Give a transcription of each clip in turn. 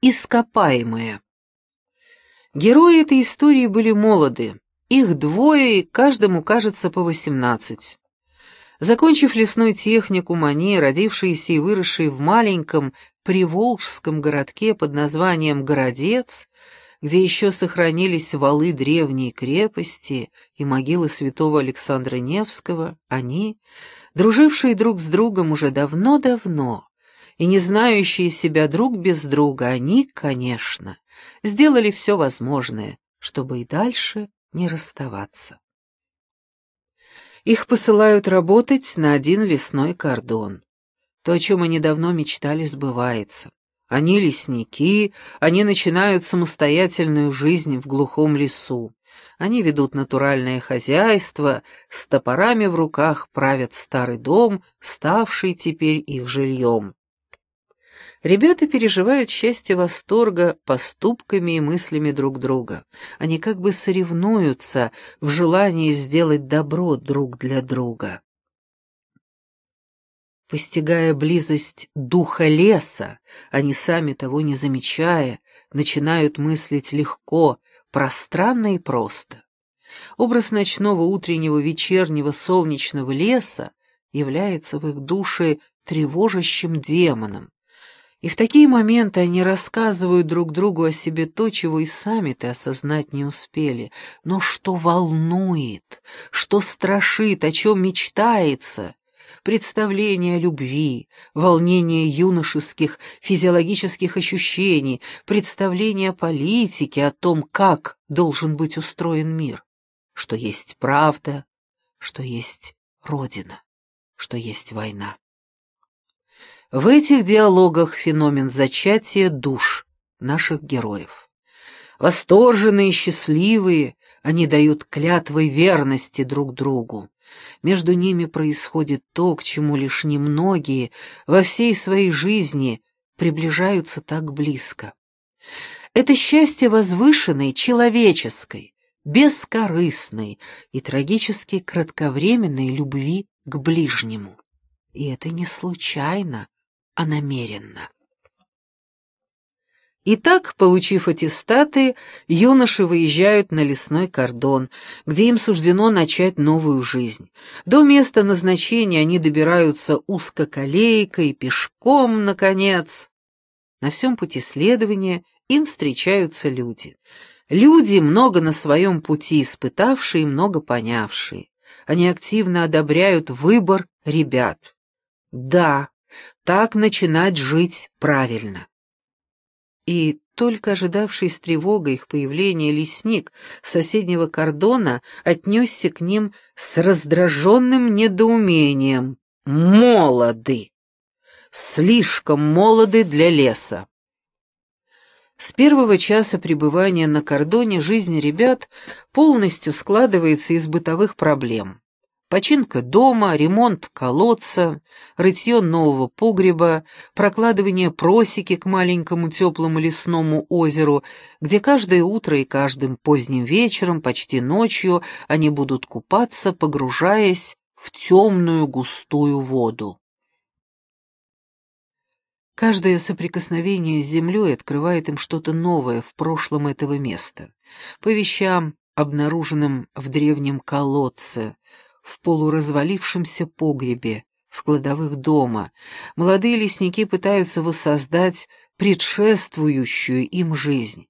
Ископаемые. Герои этой истории были молоды. Их двое, и каждому кажется по восемнадцать. Закончив лесной техникум, они, родившиеся и выросшие в маленьком приволжском городке под названием Городец, где еще сохранились валы древней крепости и могилы святого Александра Невского, они, дружившие друг с другом уже давно-давно и не знающие себя друг без друга, они, конечно, сделали все возможное, чтобы и дальше не расставаться. Их посылают работать на один лесной кордон. То, о чем они давно мечтали, сбывается. Они лесники, они начинают самостоятельную жизнь в глухом лесу. Они ведут натуральное хозяйство, с топорами в руках правят старый дом, ставший теперь их жильем. Ребята переживают счастье восторга поступками и мыслями друг друга. Они как бы соревнуются в желании сделать добро друг для друга. Постигая близость духа леса, они сами того не замечая, начинают мыслить легко, пространно и просто. Образ ночного, утреннего, вечернего, солнечного леса является в их душе тревожащим демоном. И в такие моменты они рассказывают друг другу о себе то, чего и сами-то осознать не успели, но что волнует, что страшит, о чем мечтается, представление о любви, волнение юношеских физиологических ощущений, представление о политике, о том, как должен быть устроен мир, что есть правда, что есть Родина, что есть война. В этих диалогах феномен зачатия душ наших героев. Восторженные и счастливые, они дают клятвы верности друг другу. Между ними происходит то, к чему лишь немногие во всей своей жизни приближаются так близко. Это счастье возвышенной, человеческой, бескорыстной и трагически кратковременной любви к ближнему. И это не случайно, а намеренно. Итак, получив аттестаты, юноши выезжают на лесной кордон, где им суждено начать новую жизнь. До места назначения они добираются узкоколейкой, пешком, наконец. На всем пути следования им встречаются люди. Люди, много на своем пути испытавшие, много понявшие. Они активно одобряют выбор ребят. Да, так начинать жить правильно и только ожидавший с тревогой их появления лесник соседнего кордона отнесся к ним с раздраженным недоумением. «Молоды! Слишком молоды для леса!» С первого часа пребывания на кордоне жизнь ребят полностью складывается из бытовых проблем. Починка дома, ремонт колодца, рытье нового погреба, прокладывание просеки к маленькому теплому лесному озеру, где каждое утро и каждым поздним вечером, почти ночью, они будут купаться, погружаясь в темную густую воду. Каждое соприкосновение с землей открывает им что-то новое в прошлом этого места. По вещам, обнаруженным в древнем колодце, в полуразвалившемся погребе, в кладовых дома. Молодые лесники пытаются воссоздать предшествующую им жизнь.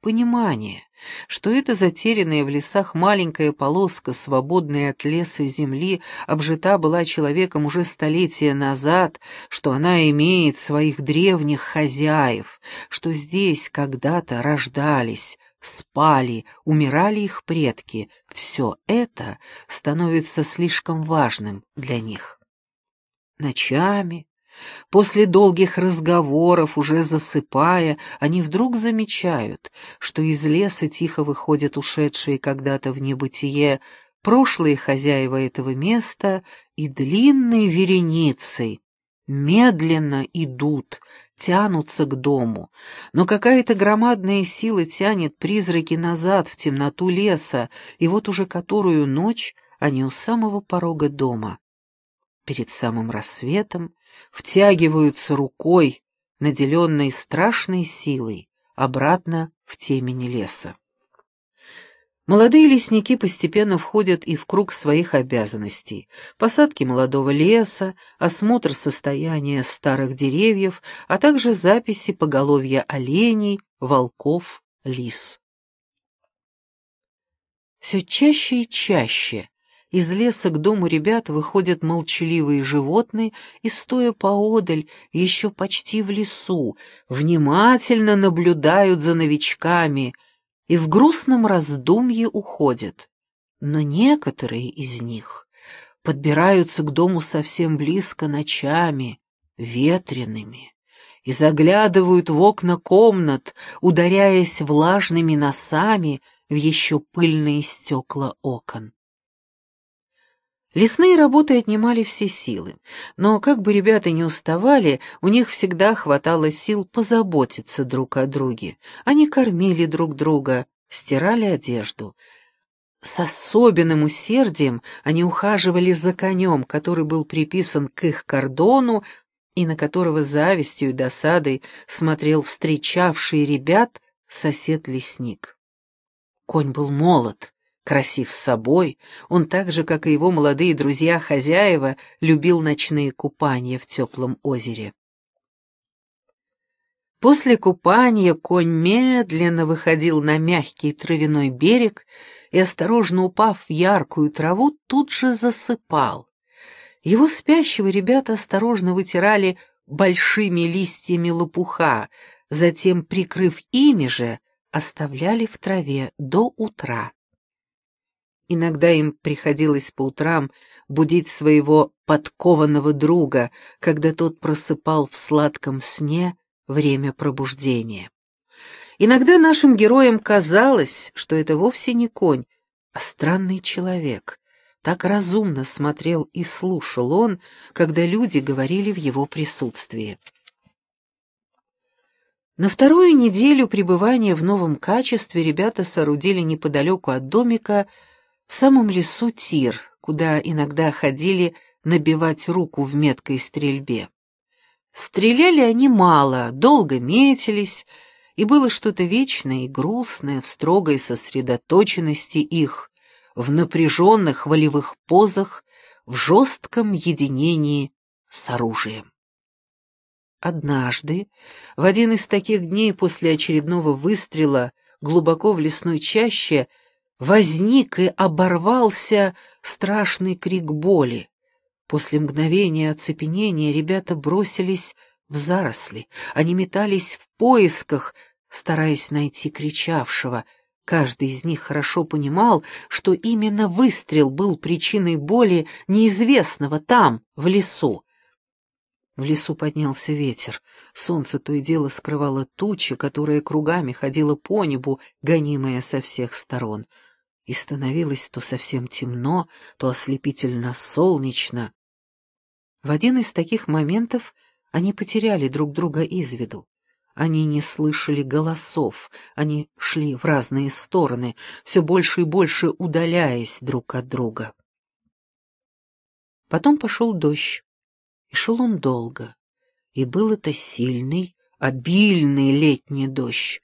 Понимание, что эта затерянная в лесах маленькая полоска, свободная от леса земли, обжита была человеком уже столетия назад, что она имеет своих древних хозяев, что здесь когда-то рождались, спали, умирали их предки, все это становится слишком важным для них. Ночами, после долгих разговоров, уже засыпая, они вдруг замечают, что из леса тихо выходят ушедшие когда-то в небытие прошлые хозяева этого места и длинной вереницей медленно идут, тянутся к дому, но какая-то громадная сила тянет призраки назад в темноту леса, и вот уже которую ночь они у самого порога дома. Перед самым рассветом втягиваются рукой наделенной страшной силой, обратно в темени леса. Молодые лесники постепенно входят и в круг своих обязанностей. Посадки молодого леса, осмотр состояния старых деревьев, а также записи поголовья оленей, волков, лис. Все чаще и чаще из леса к дому ребят выходят молчаливые животные и, стоя поодаль, еще почти в лесу, внимательно наблюдают за новичками — и в грустном раздумье уходят. Но некоторые из них подбираются к дому совсем близко ночами, ветреными, и заглядывают в окна комнат, ударяясь влажными носами в еще пыльные стекла окон. Лесные работы отнимали все силы, но как бы ребята не уставали, у них всегда хватало сил позаботиться друг о друге. Они кормили друг друга, стирали одежду. С особенным усердием они ухаживали за конем, который был приписан к их кордону и на которого завистью и досадой смотрел встречавший ребят сосед-лесник. Конь был молод, красив собой, он так же, как и его молодые друзья-хозяева, любил ночные купания в теплом озере. После купания конь медленно выходил на мягкий травяной берег и, осторожно упав в яркую траву, тут же засыпал. Его спящего ребята осторожно вытирали большими листьями лопуха, затем, прикрыв ими же, оставляли в траве до утра. Иногда им приходилось по утрам будить своего подкованного друга, когда тот просыпал в сладком сне время пробуждения. Иногда нашим героям казалось, что это вовсе не конь, а странный человек. Так разумно смотрел и слушал он, когда люди говорили в его присутствии. На вторую неделю пребывания в новом качестве ребята соорудили неподалеку от домика в самом лесу тир, куда иногда ходили набивать руку в меткой стрельбе. Стреляли они мало, долго метились, и было что-то вечное и грустное в строгой сосредоточенности их, в напряженных волевых позах, в жестком единении с оружием. Однажды, в один из таких дней после очередного выстрела глубоко в лесной чаще, возник и оборвался страшный крик боли. После мгновения оцепенения ребята бросились в заросли. Они метались в поисках, стараясь найти кричавшего. Каждый из них хорошо понимал, что именно выстрел был причиной боли неизвестного там, в лесу. В лесу поднялся ветер. Солнце то и дело скрывало тучи, которая кругами ходила по небу, гонимая со всех сторон и становилось то совсем темно, то ослепительно солнечно. В один из таких моментов они потеряли друг друга из виду. Они не слышали голосов, они шли в разные стороны, все больше и больше удаляясь друг от друга. Потом пошел дождь, и шел он долго, и был это сильный, обильный летний дождь.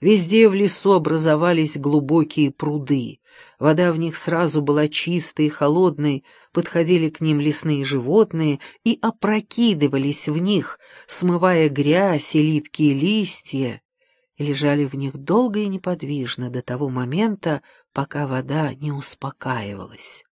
Везде в лесу образовались глубокие пруды. Вода в них сразу была чистой и холодной, подходили к ним лесные животные и опрокидывались в них, смывая грязь и липкие листья, и лежали в них долго и неподвижно до того момента, пока вода не успокаивалась.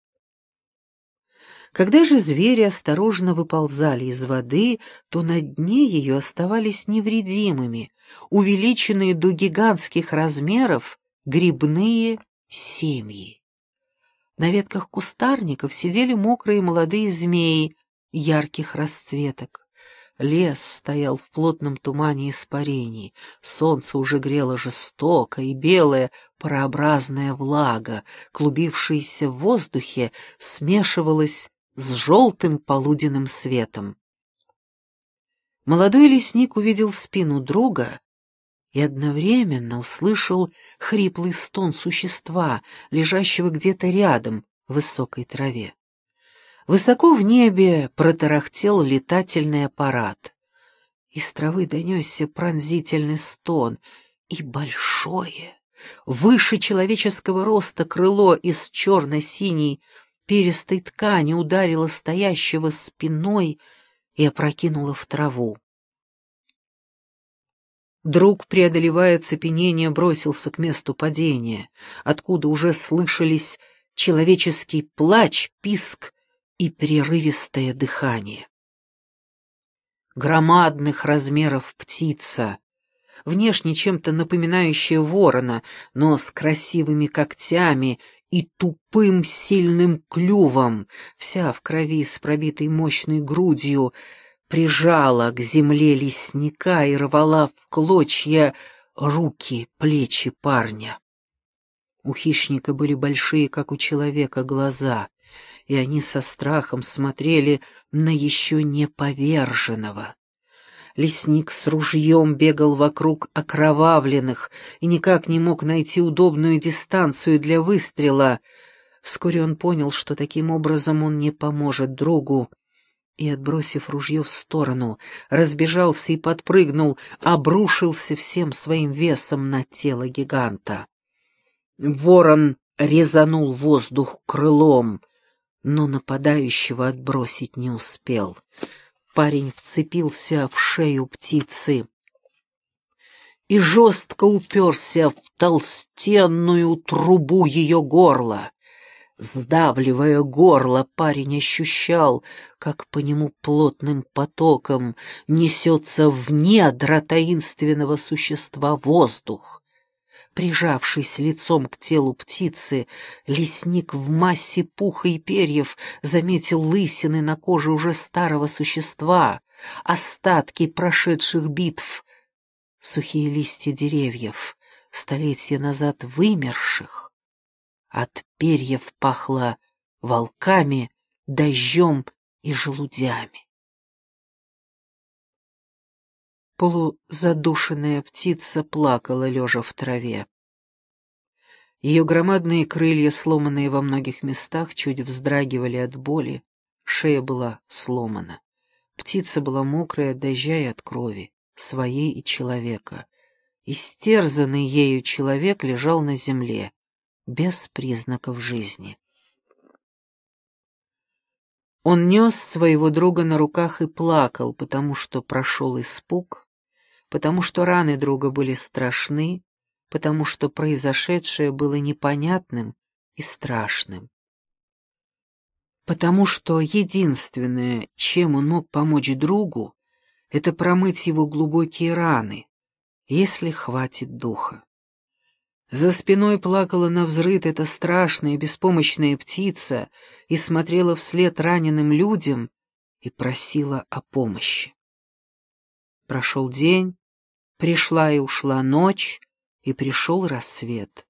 Когда же звери осторожно выползали из воды, то на дне ее оставались невредимыми, увеличенные до гигантских размеров грибные семьи. На ветках кустарников сидели мокрые молодые змеи ярких расцветок. Лес стоял в плотном тумане испарений, солнце уже грело жестоко, и белая парообразная влага, клубившаяся в воздухе, смешивалась с желтым полуденным светом. Молодой лесник увидел спину друга и одновременно услышал хриплый стон существа, лежащего где-то рядом в высокой траве. Высоко в небе протарахтел летательный аппарат. Из травы донесся пронзительный стон, и большое, выше человеческого роста крыло из черно-синей перистой ткани ударило стоящего спиной и опрокинуло в траву. Друг, преодолевая цепенение, бросился к месту падения, откуда уже слышались человеческий плач, писк и прерывистое дыхание. Громадных размеров птица, внешне чем-то напоминающая ворона, но с красивыми когтями и тупым сильным клювом, вся в крови с пробитой мощной грудью, прижала к земле лесника и рвала в клочья руки, плечи парня. У хищника были большие, как у человека, глаза, и они со страхом смотрели на еще не поверженного. Лесник с ружьем бегал вокруг окровавленных и никак не мог найти удобную дистанцию для выстрела. Вскоре он понял, что таким образом он не поможет другу, и, отбросив ружье в сторону, разбежался и подпрыгнул, обрушился всем своим весом на тело гиганта. Ворон резанул воздух крылом, но нападающего отбросить не успел. Парень вцепился в шею птицы и жестко уперся в толстенную трубу ее горла. Сдавливая горло, парень ощущал, как по нему плотным потоком несется в недра таинственного существа воздух. Прижавшись лицом к телу птицы, лесник в массе пуха и перьев заметил лысины на коже уже старого существа, остатки прошедших битв, сухие листья деревьев, столетия назад вымерших. От перьев пахло волками, дождем и желудями. Полузадушенная птица плакала, лежа в траве. Ее громадные крылья, сломанные во многих местах, чуть вздрагивали от боли, шея была сломана. Птица была мокрая от дождя и от крови, своей и человека. Истерзанный ею человек лежал на земле, без признаков жизни. Он нес своего друга на руках и плакал, потому что прошел испуг, потому что раны друга были страшны, потому что произошедшее было непонятным и страшным. Потому что единственное, чем он мог помочь другу, это промыть его глубокие раны, если хватит духа. За спиной плакала на взрыд эта страшная беспомощная птица и смотрела вслед раненым людям и просила о помощи. Прошел день, пришла и ушла ночь, и пришел рассвет.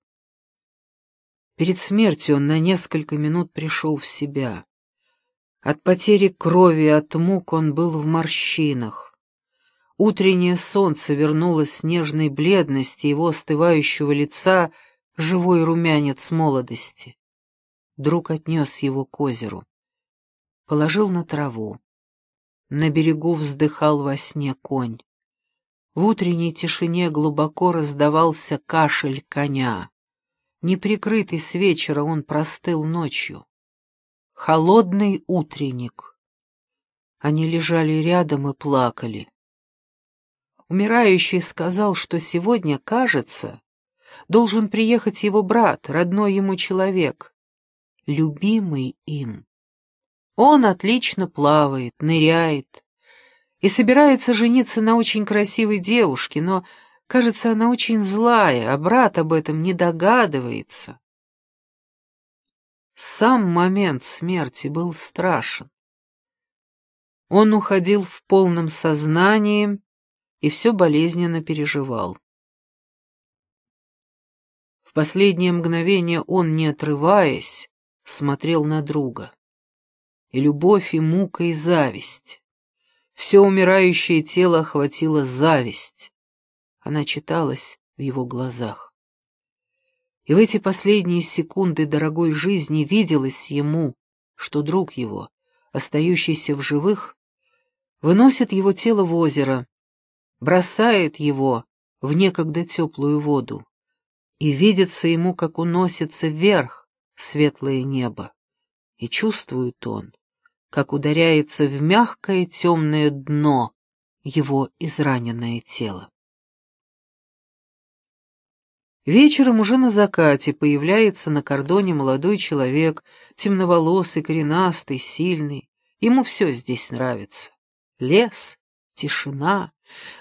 Перед смертью он на несколько минут пришел в себя. От потери крови, от мук он был в морщинах. Утреннее солнце вернуло нежной бледности его остывающего лица живой румянец молодости. Друг отнес его к озеру. Положил на траву. На берегу вздыхал во сне конь. В утренней тишине глубоко раздавался кашель коня. Неприкрытый с вечера он простыл ночью. Холодный утренник. Они лежали рядом и плакали. Умирающий сказал, что сегодня, кажется, должен приехать его брат, родной ему человек, любимый им. Он отлично плавает, ныряет и собирается жениться на очень красивой девушке, но, кажется, она очень злая, а брат об этом не догадывается. Сам момент смерти был страшен. Он уходил в полном сознании, и все болезненно переживал. В последнее мгновение он, не отрываясь, смотрел на друга. И любовь, и мука, и зависть. Все умирающее тело охватило зависть. Она читалась в его глазах. И в эти последние секунды дорогой жизни виделось ему, что друг его, остающийся в живых, выносит его тело в озеро, бросает его в некогда теплую воду, и видится ему, как уносится вверх светлое небо, и чувствует он, как ударяется в мягкое темное дно его израненное тело. Вечером уже на закате появляется на кордоне молодой человек, темноволосый, коренастый, сильный. Ему все здесь нравится. Лес, тишина,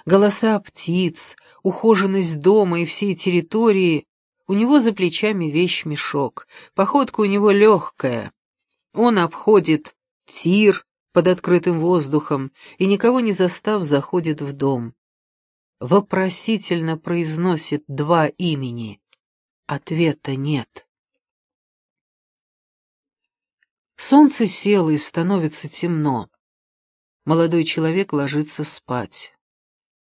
голоса птиц, ухоженность дома и всей территории. У него за плечами вещь-мешок, походка у него легкая. Он обходит тир под открытым воздухом и, никого не застав, заходит в дом. Вопросительно произносит два имени. Ответа нет. Солнце село и становится темно. Молодой человек ложится спать.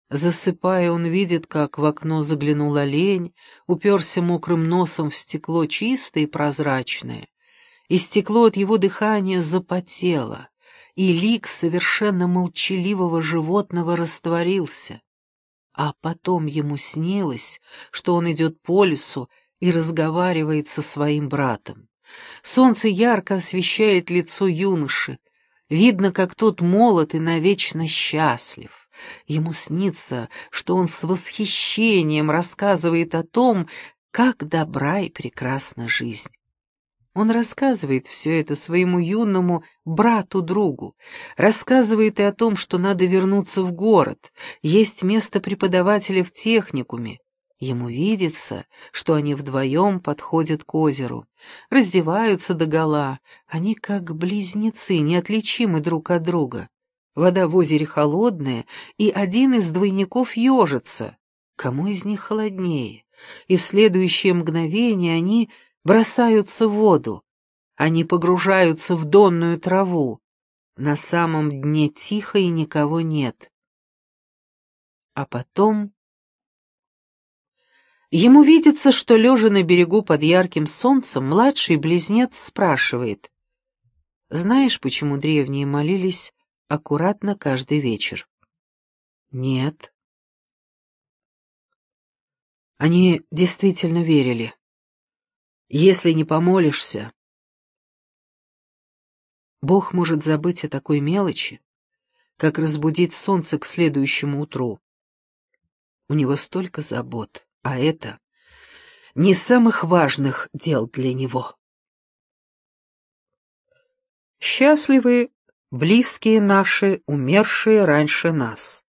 Засыпая, он видит, как в окно заглянул олень, уперся мокрым носом в стекло чистое и прозрачное, и стекло от его дыхания запотело, и лик совершенно молчаливого животного растворился. А потом ему снилось, что он идет по лесу и разговаривает со своим братом. Солнце ярко освещает лицо юноши, видно, как тот молод и навечно счастлив. Ему снится, что он с восхищением рассказывает о том, как добра и прекрасна жизнь. Он рассказывает все это своему юному брату-другу, рассказывает и о том, что надо вернуться в город, есть место преподавателя в техникуме. Ему видится, что они вдвоем подходят к озеру, раздеваются догола, они как близнецы, неотличимы друг от друга. Вода в озере холодная, и один из двойников ежится. Кому из них холоднее? И в следующее мгновение они бросаются в воду. Они погружаются в донную траву. На самом дне тихо и никого нет. А потом... Ему видится, что, лежа на берегу под ярким солнцем, младший близнец спрашивает. «Знаешь, почему древние молились аккуратно каждый вечер. Нет. Они действительно верили. Если не помолишься, Бог может забыть о такой мелочи, как разбудить солнце к следующему утру. У него столько забот, а это не самых важных дел для него. Счастливы близкие наши, умершие раньше нас.